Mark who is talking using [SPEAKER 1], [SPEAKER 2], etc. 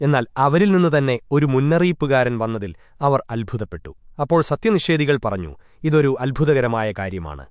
[SPEAKER 1] എന്നാൽ അവരിൽ നിന്ന് തന്നെ ഒരു മുന്നറിയിപ്പുകാരൻ വന്നതിൽ അവർ അത്ഭുതപ്പെട്ടു. അപ്പോൾ സത്യനിഷേധികൾ പറഞ്ഞു ഇതൊരു അത്ഭുതകരമായ കാര്യമാണ്.